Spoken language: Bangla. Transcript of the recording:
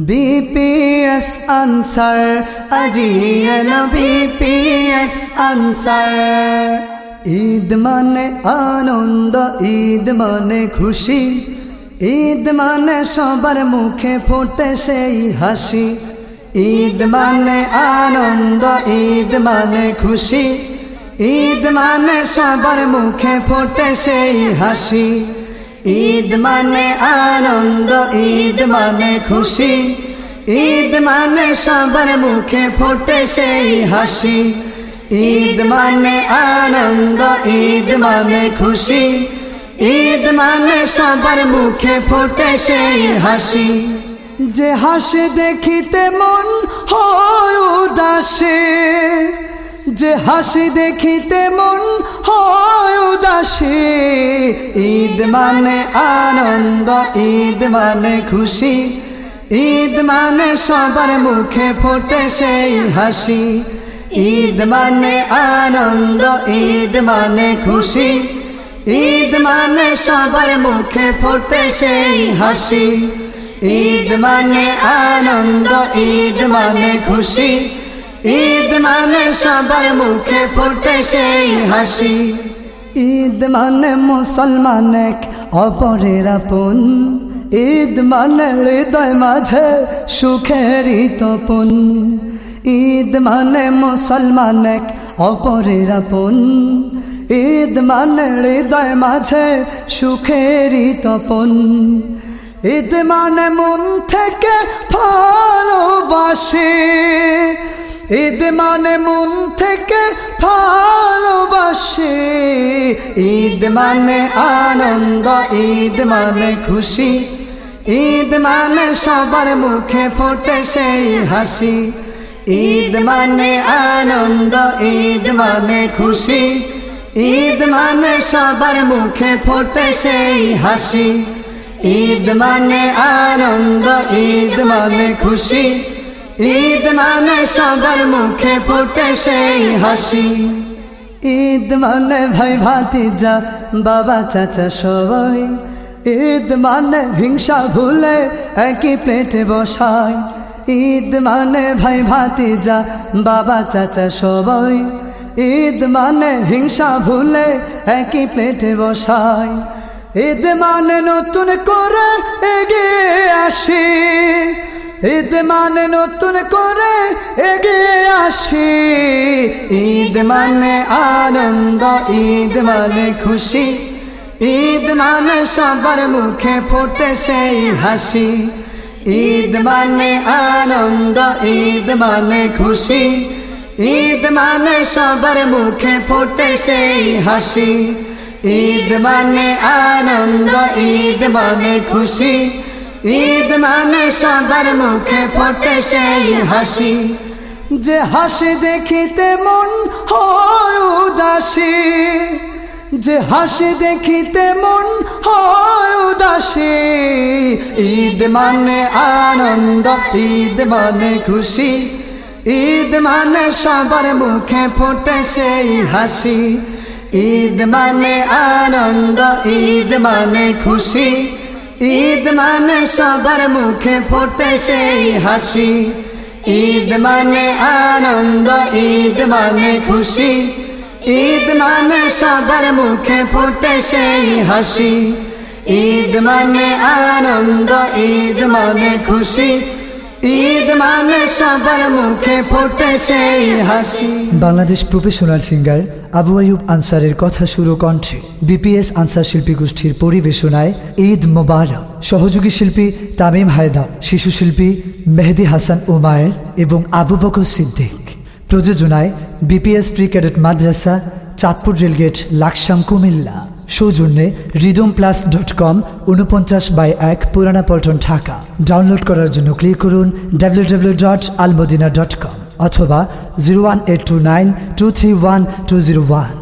বিপিএস আনসার আজি এলো বিপিএস আনসার ঈদ মানে আনন্দ ঈদ মানে খুশি ঈদ মানে সবার মুখে ফোটে সেই হাসি ঈদ মানে আনন্দ ঈদ মানে খুশি ঈদ মানে সবার মুখে ফোটে সেই হাসি ঈদ মানে আনন্দ, ঈদ মানে খুশি। ঈদ মানে সবার মুখে ফোটে সেই হাসি। ঈদ মানে আনন্দ, ঈদ মানে খুশি। ঈদ মানে সবার মুখে ফোটে সেই হাসি। যে হাসি দেখিতে মন হয় উদাসে। যে হাসি দেখিতে মন হয় ঈদ মানে আনন্দ, ঈদ মানে খুশি। ঈদ মানে সবার মুখে ফোটে সেই হাসি। ঈদ মানে আনন্দ, ঈদ মানে খুশি। ঈদ মানে সবার মুখে ফোটে সেই হাসি। ঈদ মানে আনন্দ, ঈদ মানে খুশি। ঈদ মানে সবার মুখে ফোটে সেই হাসি। ঈদ মানে মুসলমান এক অপরের আপন। ঈদ মানে হৃদয় মাঝে সুখেরই তপন ঈদ মানে মুসলমান এক অপরের আপন। ঈদ মানে হৃদয় মাঝে সুখেরই তপন ঈদ মানে মন থেকে ভালোবাসে। ঈদ মানে মন থেকে ভালোবাসে ঈদ মানে আনন্দ, ঈদ মানে খুশি। ঈদ মানে সবার মুখে ফোটে সেই হাসি। ঈদ মানে আনন্দ, ঈদ মানে খুশি। ঈদ মানে সবার মুখে ফোটে সেই হাসি। ঈদ মানে আনন্দ, ঈদ মানে খুশি। ঈদ মানে সবার মুখে ফোটে সেই হাসি। ঈদ মানে ভাই ভাতিজা, বাবা চাচা সবাই। ঈদ মানে হিংসা ভুলে একই প্লেটে বসায় ঈদ মানে ভাই ভাতিজা, বাবা চাচা সবাই। ঈদ মানে হিংসা ভুলে একই প্লেটে বসায় ঈদ মানে নতুন করে এগিয়ে আসে। ঈদ মানে নতুন করে এগিয়ে আসি। ঈদ মানে আনন্দ, ঈদ মানে খুশি। ঈদ মানে সবার মুখে ফোটে সেই হাসি। ঈদ মানে আনন্দ, ঈদ মানে খুশি। ঈদ মানে সবার মুখে ফোটে সেই হাসি। ঈদ মানে আনন্দ, ঈদ মানে খুশি। ঈদ মানে সবার মুখে ফোটে সেই হাসি। যে হাসি দেখিতে মন হয় উদাসী। যে হাসি দেখিতে মন হয় উদাসী। ঈদ মানে আনন্দ, ঈদ মানে খুশি। ঈদ মানে সবার মুখে ফোটে সেই হাসি। ঈদ মানে আনন্দ, ঈদ মানে খুশি। ঈদ মানে সবার মুখে ফোটে সেই হাসি। ঈদ মানে আনন্দ, ঈদ মানে খুশি। ঈদ মানে সবার মুখে ফোটে সেই হাসি। ঈদ মানে আনন্দ, ঈদ মানে খুশি। ঈদ মানে সবার মুখে ফোটে সেই হাসি। বাংলাদেশ প্রফেশনাল সিঙ্গার আবু আয়ুব আনসারের কথা শুরু কণ্ঠে বিপিএস আনসার শিল্পী গোষ্ঠীর পরিবেশনায় ঈদ মোবারক। সহযোগী শিল্পী তামিম হায়দা শিশু শিল্পী মেহেদি হাসান উমায়ের এবং আবু বকর সিদ্দিক। প্রযোজনায় BPS pre cadet Madrasa, Chandpur rail gate, Laksam Comilla. সৌজন্যে রিদম প্লাস ডট কম উনপঞ্চাশ বাই এক পুরানা পল্টন, ঢাকা। ডাউনলোড করার জন্য ক্লিক করুন W W dot Almadina dot com অথবা zero one eight two nine two three one two zero one